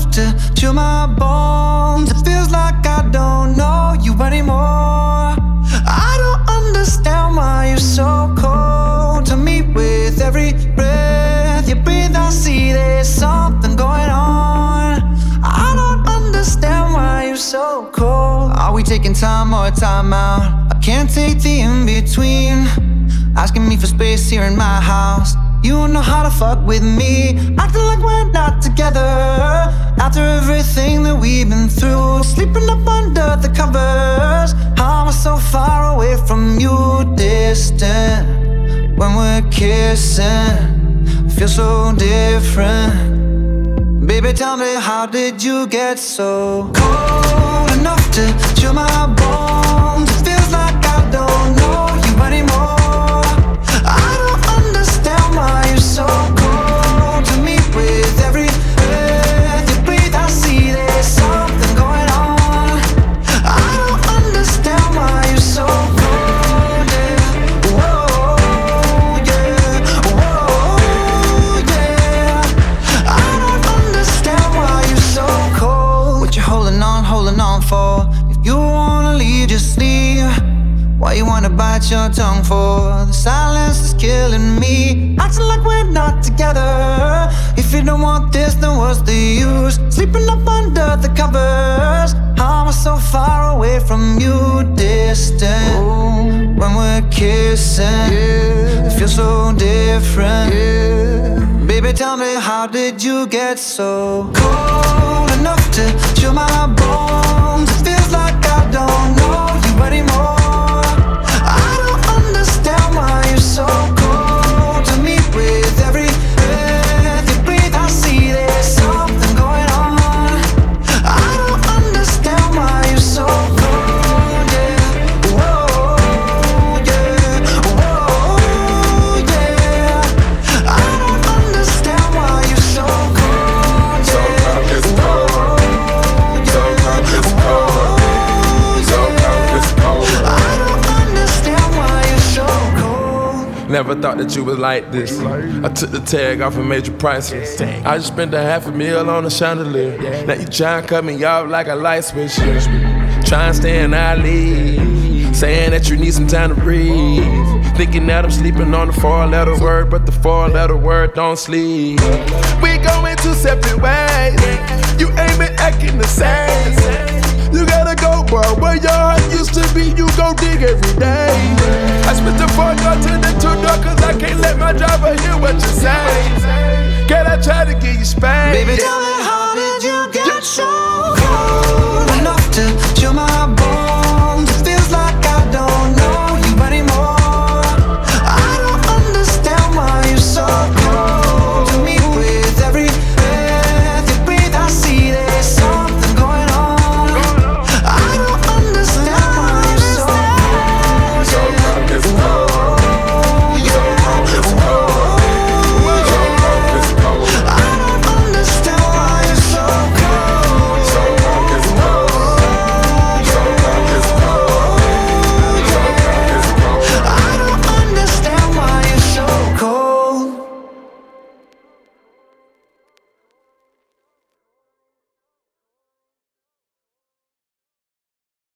enough to chill my bones. It feels like I don't know you anymore. I don't understand why you're so cold to me with every breath you breathe. I see there's something going on. I don't understand why you're so cold. Are we taking time or time out? I can't take the in between. Asking me for space here in my house. You know how to fuck with me. Acting like we're not together. After everything that we've been through, sleeping up under the covers. How am I so far away from you, distant? When we're kissing, feel so different. Baby, tell me, how did you get so cold enough to chill my bones? It feels like I don't for? If you wanna leave, just leave. Why you wanna bite your tongue for? The silence is killing me. Acting like we're not together. If you don't want this, then what's the use? Sleeping up under the covers. How am I so far away from you, distant? When we're kissing, it feels so different. Baby, tell me, how did you get so cold enough to chill my bones? Never thought that you was like this. I took the tag off and made you priceless. I just spent a half a meal on a chandelier. Now you tryna cut me off like a light switch. Try and stay in our league. Saying that you need some time to breathe. Thinking that I'm sleeping on the four letter word, but the four letter word don't sleep. We going two separate ways. You ain't been acting the same. You gotta go, bro. Where your heart used to be, you go dig every day. I spit the four door to I can't let my driver hear what you say. Can I try to give you space? Baby, tell me how did you get so cold